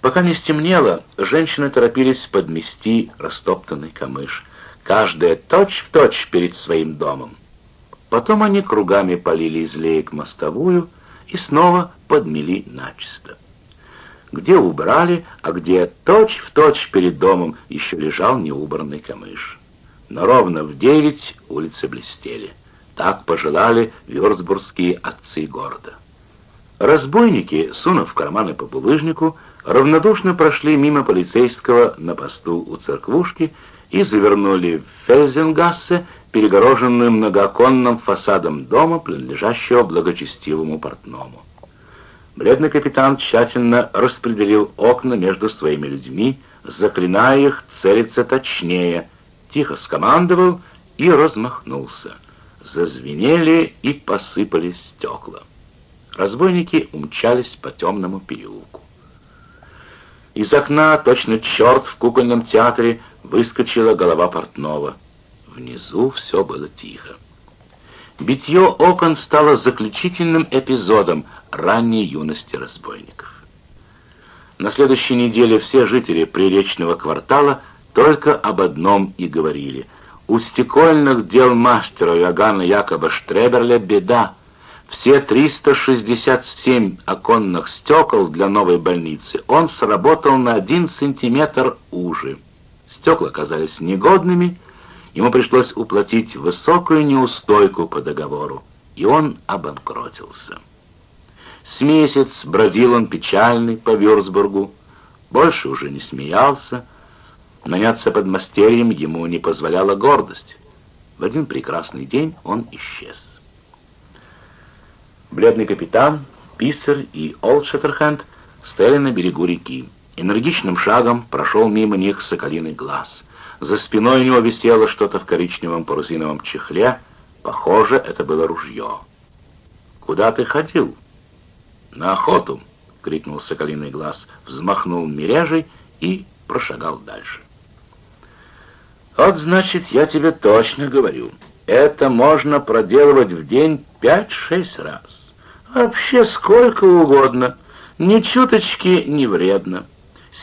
Пока не стемнело, женщины торопились подмести растоптанный камыш, каждая точь-в-точь точь перед своим домом. Потом они кругами полили из леек мостовую и снова подмели начисто. Где убрали, а где точь-в-точь точь перед домом еще лежал неубранный камыш. Но ровно в девять улицы блестели. Так пожелали вюрцбургские отцы города. Разбойники, сунув в карманы по булыжнику, равнодушно прошли мимо полицейского на посту у церквушки и завернули в Фельзенгассе, перегороженным многооконным фасадом дома, принадлежащего благочестивому портному. Бледный капитан тщательно распределил окна между своими людьми, заклиная их целиться точнее, тихо скомандовал и размахнулся. Зазвенели и посыпались стекла. Разбойники умчались по темному переулку. Из окна, точно черт в кукольном театре, выскочила голова портного. Внизу все было тихо. Битье окон стало заключительным эпизодом ранней юности разбойников. На следующей неделе все жители приречного квартала только об одном и говорили. У стекольных дел мастера Иоганна Якоба Штреберля беда. Все 367 оконных стекол для новой больницы он сработал на один сантиметр уже. Стекла оказались негодными, ему пришлось уплатить высокую неустойку по договору, и он обанкротился. С месяц бродил он печальный по Вюрцбургу, больше уже не смеялся, наняться под мастерьем ему не позволяла гордость. В один прекрасный день он исчез. Бледный капитан, Писсер и Олд Шеттерхенд стояли на берегу реки. Энергичным шагом прошел мимо них соколиный глаз. За спиной у него висело что-то в коричневом парусиновом чехле. Похоже, это было ружье. «Куда ты ходил?» «На охоту!» — крикнул соколиный глаз, взмахнул мережей и прошагал дальше. «Вот, значит, я тебе точно говорю, это можно проделывать в день пять-шесть раз. Вообще сколько угодно, ни чуточки не вредно.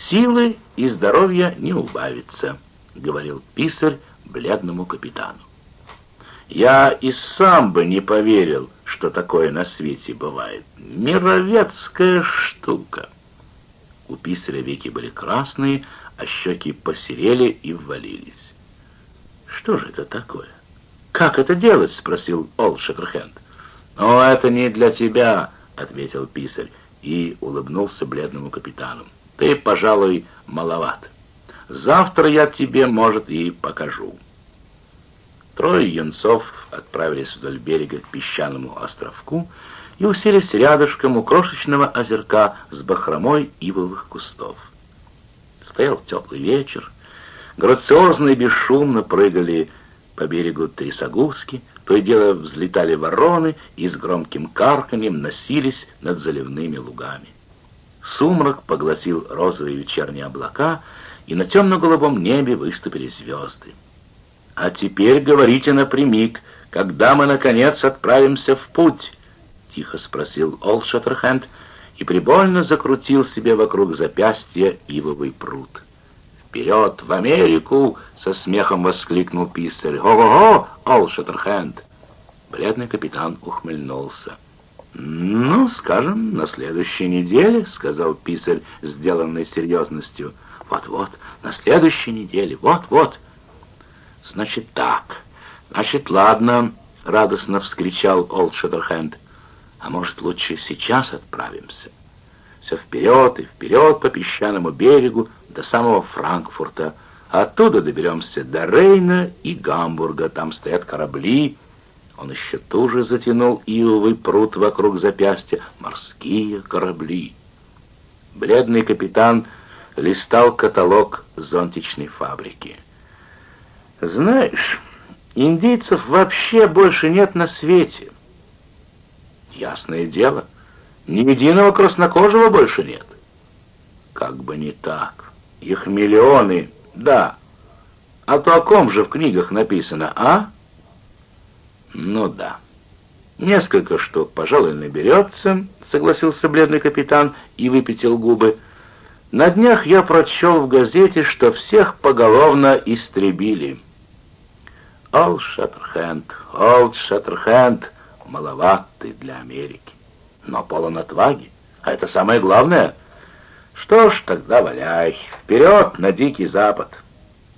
Силы и здоровья не убавится», — говорил писарь бледному капитану. «Я и сам бы не поверил, что такое на свете бывает. Мировецкая штука». У писаря веки были красные, а щеки посерели и ввалились. «Что же это такое?» «Как это делать?» — спросил Ол Шеттерхенд. «Ну, это не для тебя», — ответил писарь и улыбнулся бледному капитану. «Ты, пожалуй, маловат. Завтра я тебе, может, и покажу». Трое юнцов отправились вдоль берега к песчаному островку и уселись рядышком у крошечного озерка с бахромой ивовых кустов. Стоял теплый вечер, грациозно и бесшумно прыгали по берегу трясогузки, то и дело взлетали вороны и с громким карканьем носились над заливными лугами. Сумрак поглотил розовые вечерние облака, и на темно-голубом небе выступили звезды. «А теперь говорите напрямик, когда мы, наконец, отправимся в путь?» — тихо спросил Олл Шаттерхенд и прибольно закрутил себе вокруг запястья ивовый пруд. «Вперед, в Америку!» — со смехом воскликнул писарь. «Го-го-го, Олл Шаттерхенд!» Бледный капитан ухмыльнулся. «Ну, скажем, на следующей неделе», — сказал писарь, сделанный серьезностью. «Вот-вот, на следующей неделе, вот-вот». «Значит так, значит, ладно», — радостно вскричал Олд Шаттерхенд. «А может, лучше сейчас отправимся?» Все вперед и вперед по песчаному берегу, до самого Франкфурта. Оттуда доберемся до Рейна и Гамбурга. Там стоят корабли. Он еще туже затянул ивовый пруд вокруг запястья. Морские корабли. Бледный капитан листал каталог зонтичной фабрики. «Знаешь, индейцев вообще больше нет на свете». «Ясное дело, ни единого краснокожего больше нет». «Как бы не так». Их миллионы, да. А то о ком же в книгах написано, а? Ну да. Несколько штук, пожалуй, наберется, согласился бледный капитан и выпятил губы. На днях я прочел в газете, что всех поголовно истребили. Олд Шаттерхенд, Олд Шаттерхенд, маловат для Америки, но полон отваги, а это самое главное. Что ж, тогда валяй, вперед на Дикий Запад.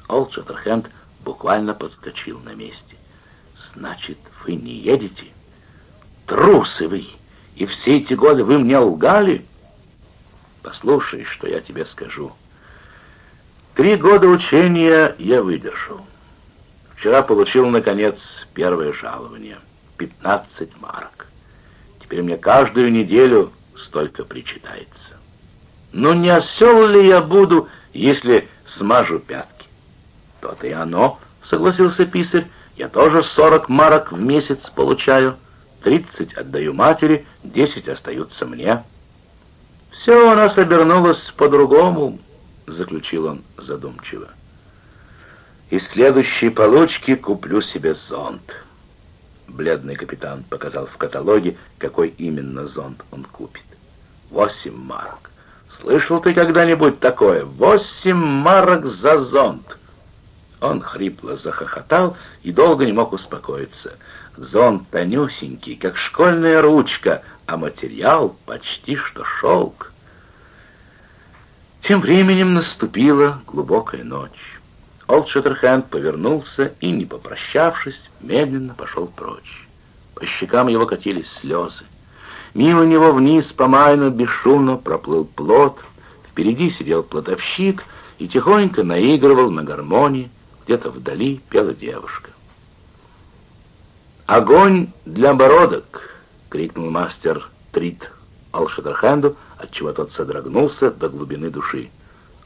Олд Шаттерхенд буквально подскочил на месте. Значит, вы не едете? Трусы вы! И все эти годы вы мне лгали? Послушай, что я тебе скажу. Три года учения я выдержал. Вчера получил, наконец, первое жалование. 15 марок. Теперь мне каждую неделю столько причитается. Ну не осел ли я буду, если смажу пятки? То-то и оно, согласился писарь. Я тоже 40 марок в месяц получаю. 30 отдаю матери, 10 остаются мне. Все у нас обернулось по-другому, заключил он задумчиво. Из следующей получки куплю себе зонт. Бледный капитан показал в каталоге, какой именно зонт он купит. Восемь марок. Слышал ты когда-нибудь такое? Восемь марок за зонт. Он хрипло захохотал и долго не мог успокоиться. Зонт тонюсенький, как школьная ручка, а материал почти что шелк. Тем временем наступила глубокая ночь. Олд Шеттерхенд повернулся и, не попрощавшись, медленно пошел прочь. По щекам его катились слезы. Мимо него вниз по Майну бесшумно проплыл плот, впереди сидел плотовщик и тихонько наигрывал на гармонии, где-то вдали пела девушка. «Огонь для бородок!» — крикнул мастер Трит Алшатерхенду, отчего тот содрогнулся до глубины души.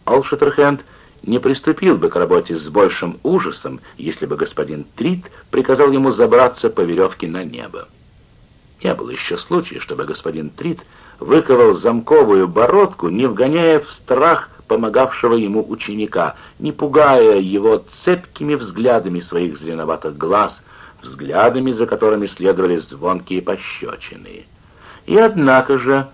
Алшатерхенд не приступил бы к работе с большим ужасом, если бы господин Трит приказал ему забраться по веревке на небо. Не было еще случая, чтобы господин Трит выковал замковую бородку, не вгоняя в страх помогавшего ему ученика, не пугая его цепкими взглядами своих зеленоватых глаз, взглядами, за которыми следовали звонкие пощечины. И однако же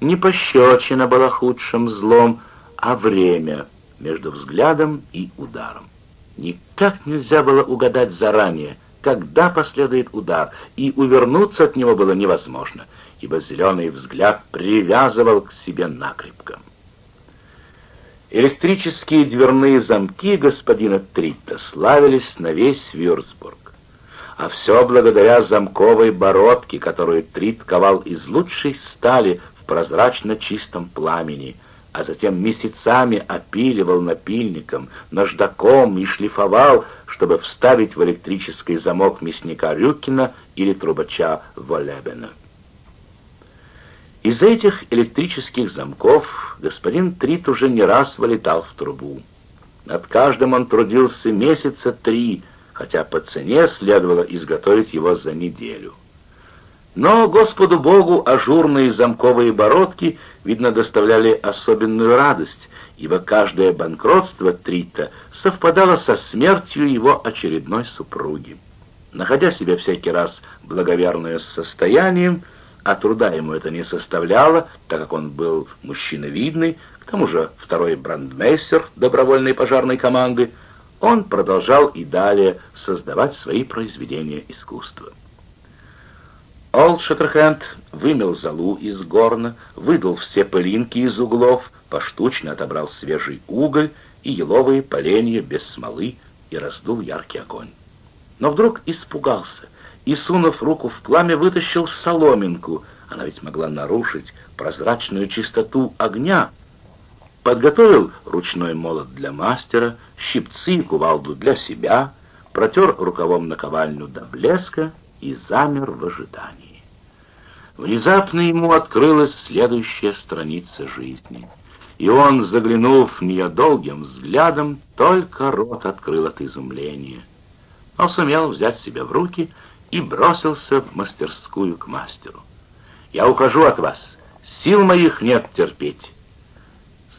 не пощечина была худшим злом, а время между взглядом и ударом. Никак нельзя было угадать заранее, когда последует удар, и увернуться от него было невозможно, ибо зеленый взгляд привязывал к себе накрепко. Электрические дверные замки господина Тритта славились на весь Вюрцбург. А все благодаря замковой бородке, которую Трит ковал из лучшей стали в прозрачно чистом пламени, а затем месяцами опиливал напильником, наждаком и шлифовал, чтобы вставить в электрический замок мясника Рюкина или трубача Волебена. Из этих электрических замков господин Трит уже не раз вылетал в трубу. Над каждым он трудился месяца три, хотя по цене следовало изготовить его за неделю. Но Господу Богу ажурные замковые бородки, видно, доставляли особенную радость, ибо каждое банкротство Трита совпадало со смертью его очередной супруги. Находя себя всякий раз благоверное состоянием, а труда ему это не составляло, так как он был мужчина видный, к тому же второй брандмейстер добровольной пожарной команды, он продолжал и далее создавать свои произведения искусства. Олд Шеттерхенд вымел залу из горна, выдал все пылинки из углов, поштучно отобрал свежий уголь и еловые поленья без смолы и раздул яркий огонь. Но вдруг испугался и, сунув руку в пламя, вытащил соломинку, она ведь могла нарушить прозрачную чистоту огня, подготовил ручной молот для мастера, щипцы и кувалду для себя, протер рукавом наковальню до блеска и замер в ожидании. Внезапно ему открылась следующая страница жизни, и он, заглянув в нее долгим взглядом, только рот открыл от изумления. Он сумел взять себя в руки и бросился в мастерскую к мастеру. «Я ухожу от вас. Сил моих нет терпеть».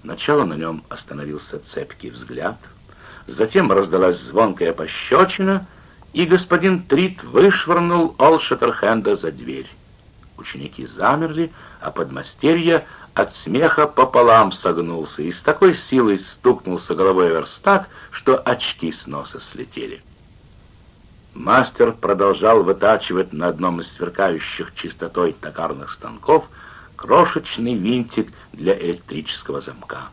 Сначала на нем остановился цепкий взгляд, затем раздалась звонкая пощечина, и господин Трит вышвырнул Олшеттерхенда за дверь. Ученики замерли, а подмастерье от смеха пополам согнулся и с такой силой стукнулся головой верстак, что очки с носа слетели. Мастер продолжал вытачивать на одном из сверкающих чистотой токарных станков крошечный винтик для электрического замка.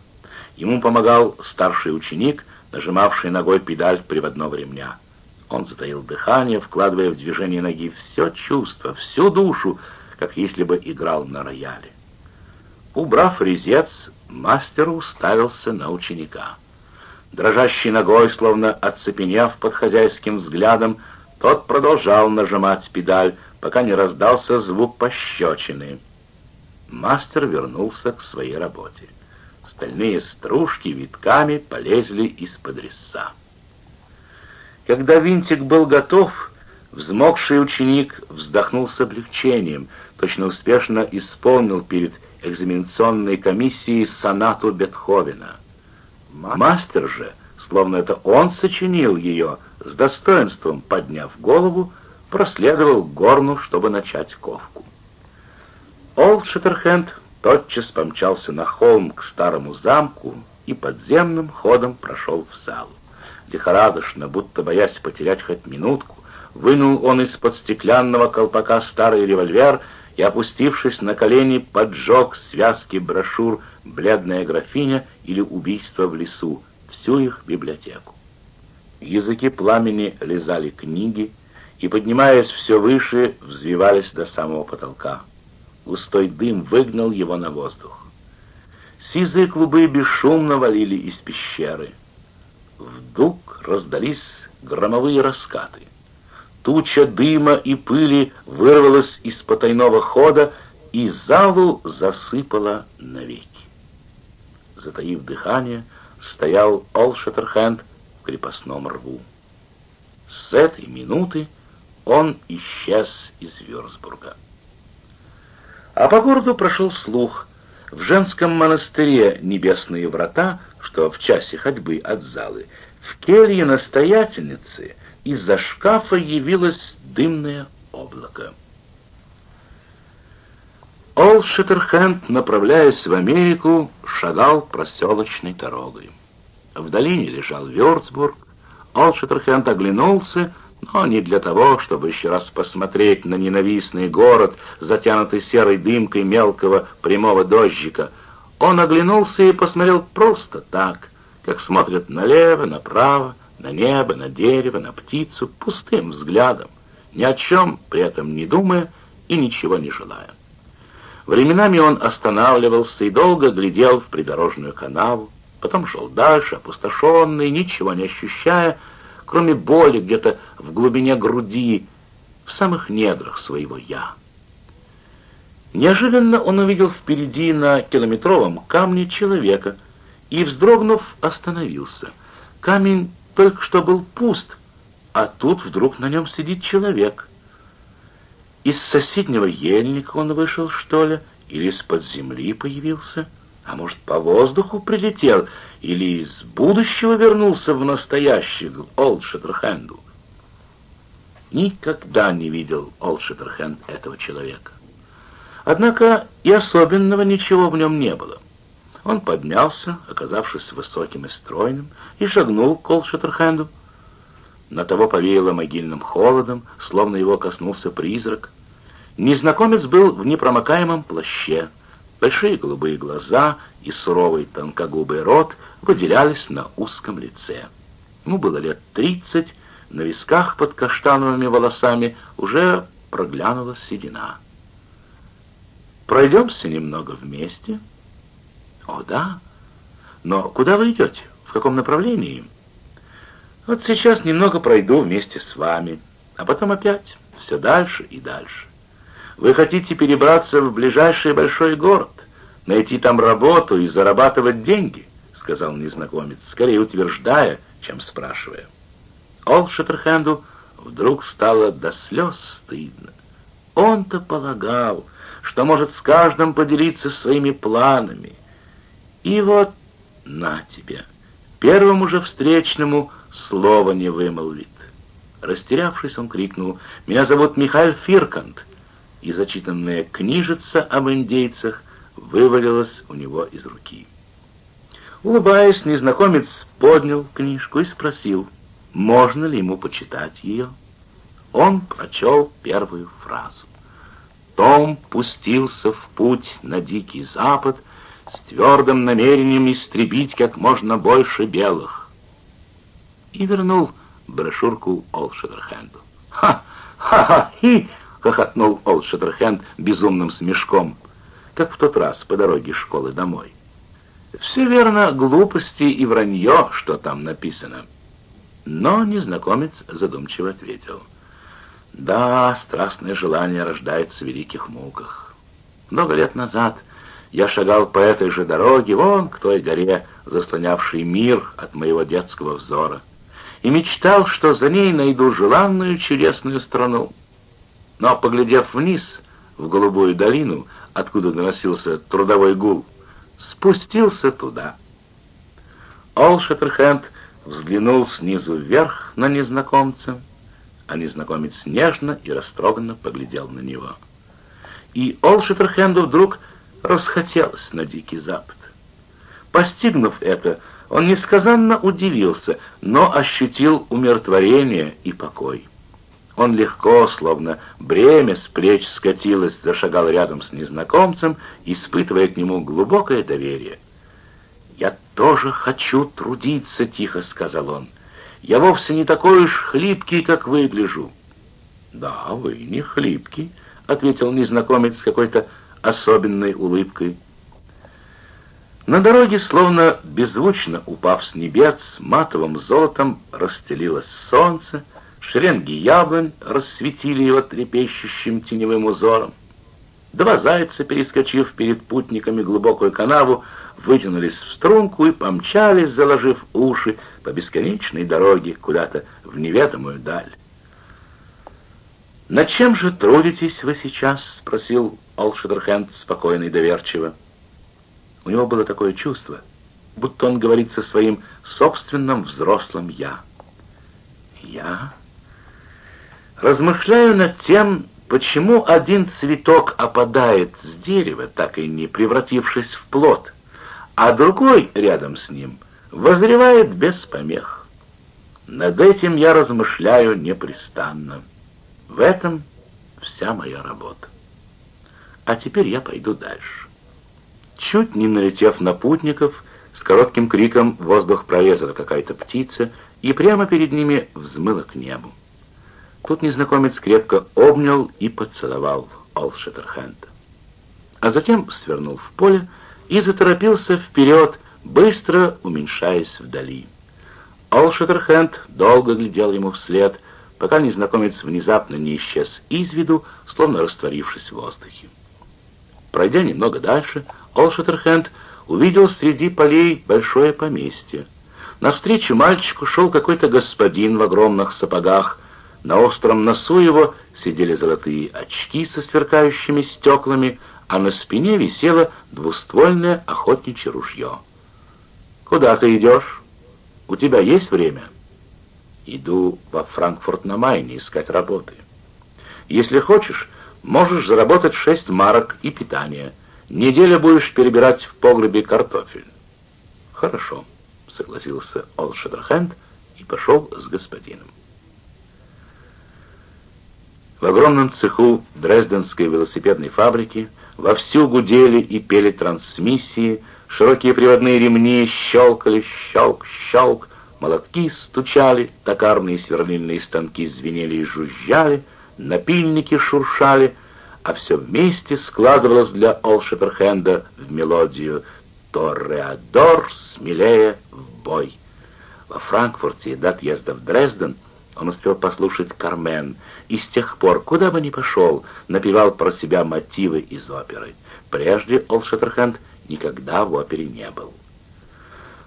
Ему помогал старший ученик, нажимавший ногой педаль приводного ремня. Он затаил дыхание, вкладывая в движение ноги все чувство, всю душу, как если бы играл на рояле. Убрав резец, мастер уставился на ученика. Дрожащей ногой, словно оцепенев под хозяйским взглядом, тот продолжал нажимать педаль, пока не раздался звук пощечины. Мастер вернулся к своей работе. Стальные стружки витками полезли из-под резца. Когда винтик был готов, взмокший ученик вздохнул с облегчением, точно успешно исполнил перед экзаменационной комиссией сонату Бетховена. Мастер же, словно это он сочинил ее, с достоинством подняв голову, проследовал к горну, чтобы начать ковку. Олд Шеттерхенд тотчас помчался на холм к старому замку и подземным ходом прошел в залу. Лихорадочно, будто боясь потерять хоть минутку, вынул он из-под стеклянного колпака старый револьвер и, опустившись на колени, поджег связки брошюр «Бледная графиня» или «Убийство в лесу», всю их библиотеку. Языки пламени лизали книги и, поднимаясь все выше, взвивались до самого потолка. Густой дым выгнал его на воздух. Сизые клубы бесшумно валили из пещеры. Вдруг раздались громовые раскаты. Туча дыма и пыли вырвалась из потайного хода и залу засыпала навеки. Затаив дыхание, стоял Ол Шеттерхенд в крепостном рву. С этой минуты он исчез из Вюрсбурга. А по городу прошел слух. В женском монастыре Небесные врата, что в часе ходьбы от залы, в келье настоятельницы из-за шкафа явилось дымное облако. Ол Шеттерхенд, направляясь в Америку, шагал проселочной дорогой. В долине лежал Вёрцбург. Ол Шеттерхенд оглянулся но не для того, чтобы еще раз посмотреть на ненавистный город, затянутый серой дымкой мелкого прямого дождика. Он оглянулся и посмотрел просто так, как смотрят налево, направо, на небо, на дерево, на птицу, пустым взглядом, ни о чем при этом не думая и ничего не желая. Временами он останавливался и долго глядел в придорожную канаву, потом шел дальше, опустошенный, ничего не ощущая, кроме боли где-то в глубине груди, в самых недрах своего «я». Неожиданно он увидел впереди на километровом камне человека и, вздрогнув, остановился. Камень только что был пуст, а тут вдруг на нем сидит человек. Из соседнего ельника он вышел, что ли, или из-под земли появился, а может, по воздуху прилетел, или из будущего вернулся в настоящий Шеттерхенду. Никогда не видел Олд Шеттерхенд этого человека. Однако и особенного ничего в нем не было. Он поднялся, оказавшись высоким и стройным, и шагнул к Олд Шеттерхенду. На того повеяло могильным холодом, словно его коснулся призрак. Незнакомец был в непромокаемом плаще. Большие голубые глаза и суровый тонкогубый рот выделялись на узком лице. Ему было лет тридцать, на висках под каштановыми волосами уже проглянула седина. «Пройдемся немного вместе?» «О, да. Но куда вы идете? В каком направлении?» «Вот сейчас немного пройду вместе с вами, а потом опять все дальше и дальше. Вы хотите перебраться в ближайший большой город, найти там работу и зарабатывать деньги?» — сказал незнакомец, скорее утверждая, чем спрашивая. Ол Шеттерхенду вдруг стало до слез стыдно. Он-то полагал, что может с каждым поделиться своими планами. И вот на тебе, первому же встречному слова не вымолвит. Растерявшись, он крикнул, «Меня зовут Михаил Фиркант», и зачитанная книжица об индейцах вывалилась у него из руки. Улыбаясь, незнакомец поднял книжку и спросил, можно ли ему почитать ее. Он прочел первую фразу. Том пустился в путь на Дикий Запад с твердым намерением истребить как можно больше белых. И вернул брошюрку Олд Шеттерхенду. «Ха! Ха-ха-хи!» — хохотнул Олд Шеттерхенд безумным смешком, как в тот раз по дороге школы домой. «Все верно, глупости и вранье, что там написано». Но незнакомец задумчиво ответил. «Да, страстное желание рождается в великих муках. Много лет назад я шагал по этой же дороге, вон к той горе, заслонявшей мир от моего детского взора, и мечтал, что за ней найду желанную чудесную страну. Но, поглядев вниз, в голубую долину, откуда доносился трудовой гул, спустился туда. Ол Шеттерхенд взглянул снизу вверх на незнакомца, а незнакомец нежно и растроганно поглядел на него. И Ол Шеттерхенду вдруг расхотелось на Дикий Запад. Постигнув это, он несказанно удивился, но ощутил умиротворение и покой. Он легко, словно бремя с плеч скатилось, зашагал рядом с незнакомцем, испытывая к нему глубокое доверие. «Я тоже хочу трудиться», — тихо сказал он. «Я вовсе не такой уж хлипкий, как выгляжу». «Да, вы не хлипкий», — ответил незнакомец с какой-то особенной улыбкой. На дороге, словно беззвучно упав с небес, матовым золотом расстелилось солнце, Шеренги яблонь рассветили его трепещущим теневым узором. Два зайца, перескочив перед путниками глубокую канаву, вытянулись в струнку и помчались, заложив уши по бесконечной дороге куда-то в неведомую даль. «Над чем же трудитесь вы сейчас?» — спросил Олшедерхенд спокойно и доверчиво. У него было такое чувство, будто он говорит со своим собственным взрослым «я». «Я?» Размышляю над тем, почему один цветок опадает с дерева, так и не превратившись в плод, а другой рядом с ним возревает без помех. Над этим я размышляю непрестанно. В этом вся моя работа. А теперь я пойду дальше. Чуть не налетев на путников, с коротким криком воздух прорезала какая-то птица и прямо перед ними взмыла к небу. Тут незнакомец крепко обнял и поцеловал Олшеттерхенда. А затем свернул в поле и заторопился вперед, быстро уменьшаясь вдали. Олшеттерхенд долго глядел ему вслед, пока незнакомец внезапно не исчез из виду, словно растворившись в воздухе. Пройдя немного дальше, Олшеттерхенд увидел среди полей большое поместье. Навстречу мальчику шел какой-то господин в огромных сапогах, на остром носу его сидели золотые очки со сверкающими стеклами, а на спине висело двуствольное охотничье ружье. «Куда ты идешь? У тебя есть время?» «Иду во Франкфурт на Майне искать работы. Если хочешь, можешь заработать шесть марок и питание. Неделю будешь перебирать в погребе картофель». «Хорошо», — согласился Олл Шедерхенд и пошел с господином. В огромном цеху Дрезденской велосипедной фабрики вовсю гудели и пели трансмиссии, широкие приводные ремни щелкали, щелк, щелк, молотки стучали, токарные сверлильные станки звенели и жужжали, напильники шуршали, а все вместе складывалось для Олшеперхенда в мелодию «Тореадор смелее в бой». Во Франкфурте до отъезда в Дрезден он успел послушать «Кармен», и с тех пор, куда бы ни пошел, напевал про себя мотивы из оперы. Прежде Олшеттерхенд никогда в опере не был.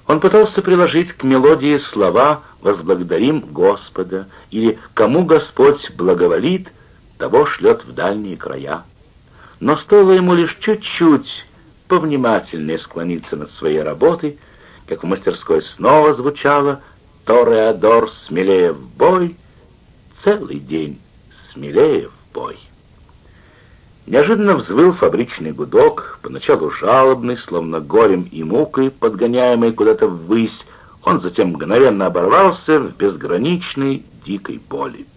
Он пытался приложить к мелодии слова «Возблагодарим Господа» или «Кому Господь благоволит, того шлет в дальние края». Но стоило ему лишь чуть-чуть повнимательнее склониться над своей работой, как в мастерской снова звучало «Тореадор смелее в бой» целый день смелее в бой. Неожиданно взвыл фабричный гудок, поначалу жалобный, словно горем и мукой, подгоняемый куда-то ввысь, он затем мгновенно оборвался в безграничной дикой боли.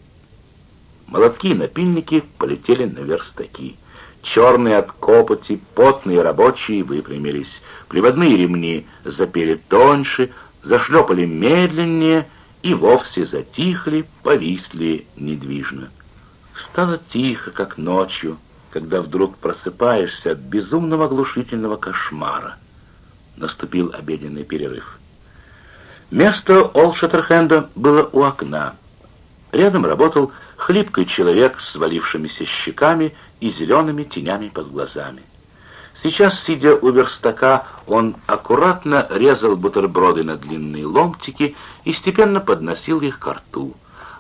Молотки и напильники полетели на верстаки. Черные от копоти, потные рабочие выпрямились. Приводные ремни запели тоньше, зашлепали медленнее и вовсе затихли, повисли недвижно. Стало тихо, как ночью, когда вдруг просыпаешься от безумного оглушительного кошмара. Наступил обеденный перерыв. Место Олшеттерхенда было у окна. Рядом работал хлипкий человек с свалившимися щеками и зелеными тенями под глазами. Сейчас, сидя у верстака, он аккуратно резал бутерброды на длинные ломтики и степенно подносил их к рту.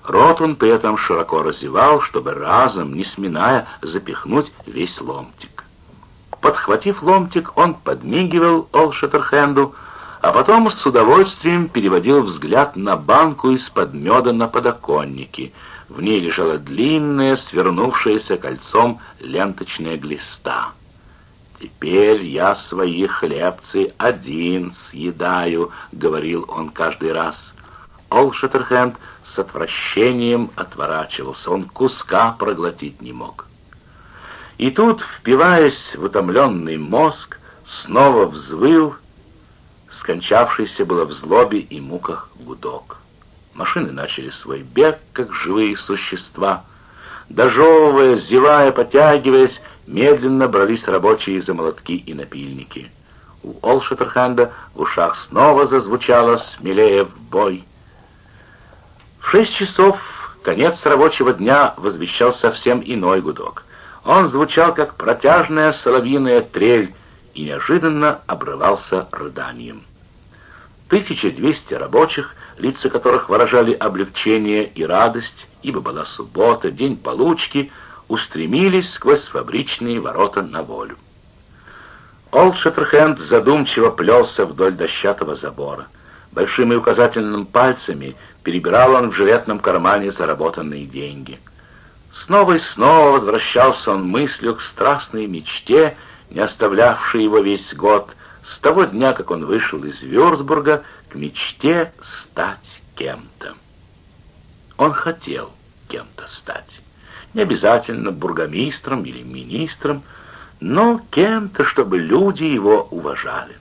Рот он при этом широко разевал, чтобы разом, не сминая, запихнуть весь ломтик. Подхватив ломтик, он подмигивал Олшеттерхенду, а потом с удовольствием переводил взгляд на банку из-под меда на подоконнике. В ней лежала длинная, свернувшаяся кольцом ленточная глиста. «Теперь я свои хлебцы один съедаю», — говорил он каждый раз. Ол Шеттерхенд отвращением отворачивался, он куска проглотить не мог. И тут, впиваясь в утомленный мозг, снова взвыл скончавшийся было в злобе и муках гудок. Машины начали свой бег, как живые существа. Дожевывая, зевая, потягиваясь, медленно брались рабочие за молотки и напильники. У Олшеттерханда в ушах снова зазвучало смелее в бой. Шесть часов конец рабочего дня возвещал совсем иной гудок. Он звучал, как протяжная соловьиная трель, и неожиданно обрывался рыданием. 1200 рабочих, лица которых выражали облегчение и радость, ибо была суббота, день получки, устремились сквозь фабричные ворота на волю. Олд Шеттерхенд задумчиво плелся вдоль дощатого забора. Большими указательным пальцами перебирал он в жилетном кармане заработанные деньги. Снова и снова возвращался он мыслью к страстной мечте, не оставлявшей его весь год, с того дня, как он вышел из Вюрцбурга, к мечте стать кем-то. Он хотел кем-то стать. Не обязательно бургомистром или министром, но кем-то, чтобы люди его уважали.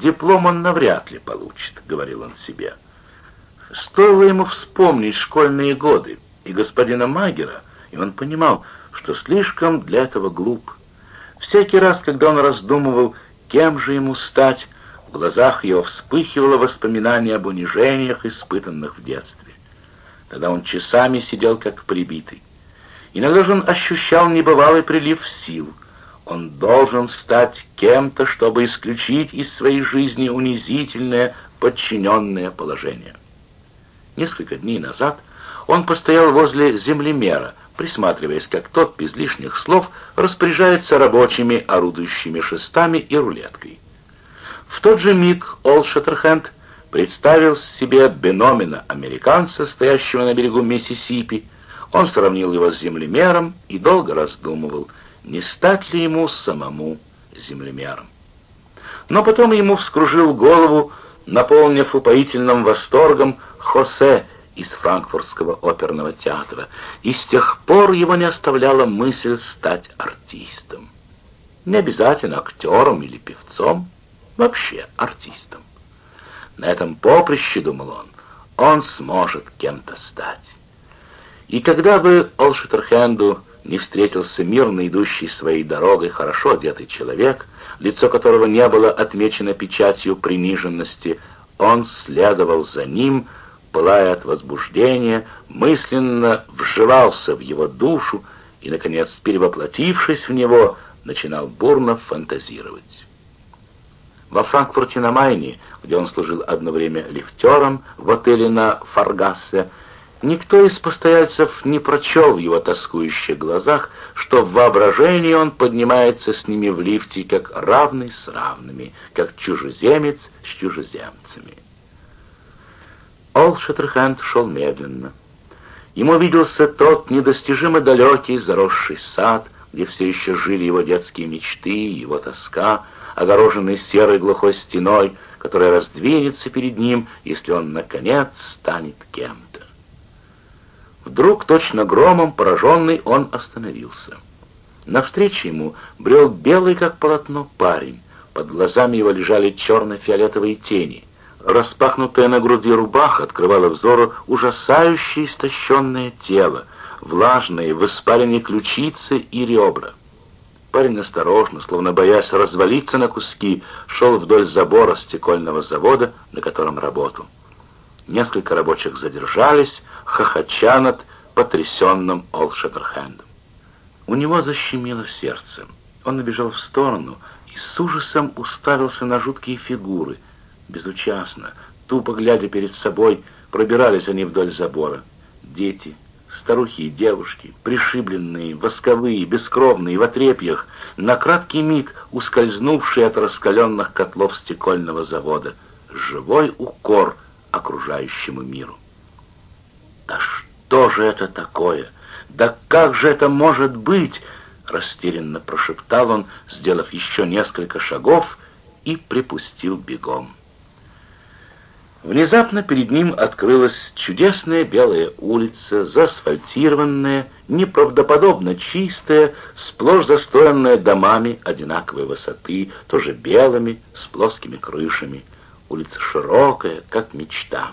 Диплом он навряд ли получит, говорил он себе. Стоило ему вспомнить школьные годы и господина Магера, и он понимал, что слишком для этого глуп. Всякий раз, когда он раздумывал, Кем же ему стать? В глазах его вспыхивало воспоминание об унижениях, испытанных в детстве. Тогда он часами сидел как прибитый. Иногда же он ощущал небывалый прилив сил. Он должен стать кем-то, чтобы исключить из своей жизни унизительное, подчиненное положение. Несколько дней назад он постоял возле землемера, присматриваясь, как тот без лишних слов распоряжается рабочими, орудующими шестами и рулеткой. В тот же миг Ол Шеттерхенд представил себе беномина американца, стоящего на берегу Миссисипи. Он сравнил его с землемером и долго раздумывал, не стать ли ему самому землемером. Но потом ему вскружил голову, наполнив упоительным восторгом Хосе из Франкфуртского оперного театра, и с тех пор его не оставляла мысль стать артистом. Не обязательно актером или певцом, вообще артистом. На этом поприще, думал он, он сможет кем-то стать. И когда бы Олшитерхенду не встретился мирно идущий своей дорогой хорошо одетый человек, лицо которого не было отмечено печатью приниженности, он следовал за ним, пылая от возбуждения, мысленно вживался в его душу и, наконец, перевоплотившись в него, начинал бурно фантазировать. Во Франкфурте на Майне, где он служил одно время лифтером в отеле на Фаргассе, никто из постояльцев не прочел в его тоскующих глазах, что в воображении он поднимается с ними в лифте как равный с равными, как чужеземец с чужеземцами. Ол Шеттерхенд шел медленно. Ему виделся тот недостижимо далекий заросший сад, где все еще жили его детские мечты, его тоска, огороженный серой глухой стеной, которая раздвинется перед ним, если он, наконец, станет кем-то. Вдруг, точно громом, пораженный, он остановился. Навстречу ему брел белый, как полотно, парень. Под глазами его лежали черно-фиолетовые тени. Распахнутая на груди рубаха открывала взору ужасающее истощенное тело, влажные, в испаленной ключицы и ребра. Парень осторожно, словно боясь развалиться на куски, шел вдоль забора стекольного завода, на котором работал. Несколько рабочих задержались, хохоча над потрясенным Олшеттерхендом. У него защемило сердце. Он набежал в сторону и с ужасом уставился на жуткие фигуры. Безучастно, тупо глядя перед собой, пробирались они вдоль забора. Дети, старухи и девушки, пришибленные, восковые, бескровные, в отрепьях, на краткий миг ускользнувшие от раскаленных котлов стекольного завода. Живой укор окружающему миру. «Да что же это такое? Да как же это может быть?» Растерянно прошептал он, сделав еще несколько шагов, и припустил бегом. Внезапно перед ним открылась чудесная белая улица, заасфальтированная, неправдоподобно чистая, сплошь застроенная домами одинаковой высоты, тоже белыми, с плоскими крышами. Улица широкая, как мечта.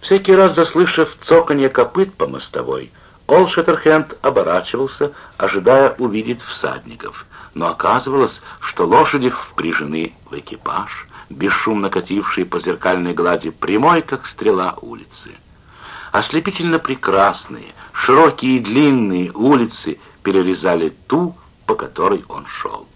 Всякий раз заслышав цоканье копыт по мостовой, Ол Шеттерхенд оборачивался, ожидая увидеть всадников, но оказывалось, что лошади впряжены в экипаж, бесшумно кативший по зеркальной глади прямой, как стрела улицы. Ослепительно прекрасные, широкие и длинные улицы перерезали ту, по которой он шел.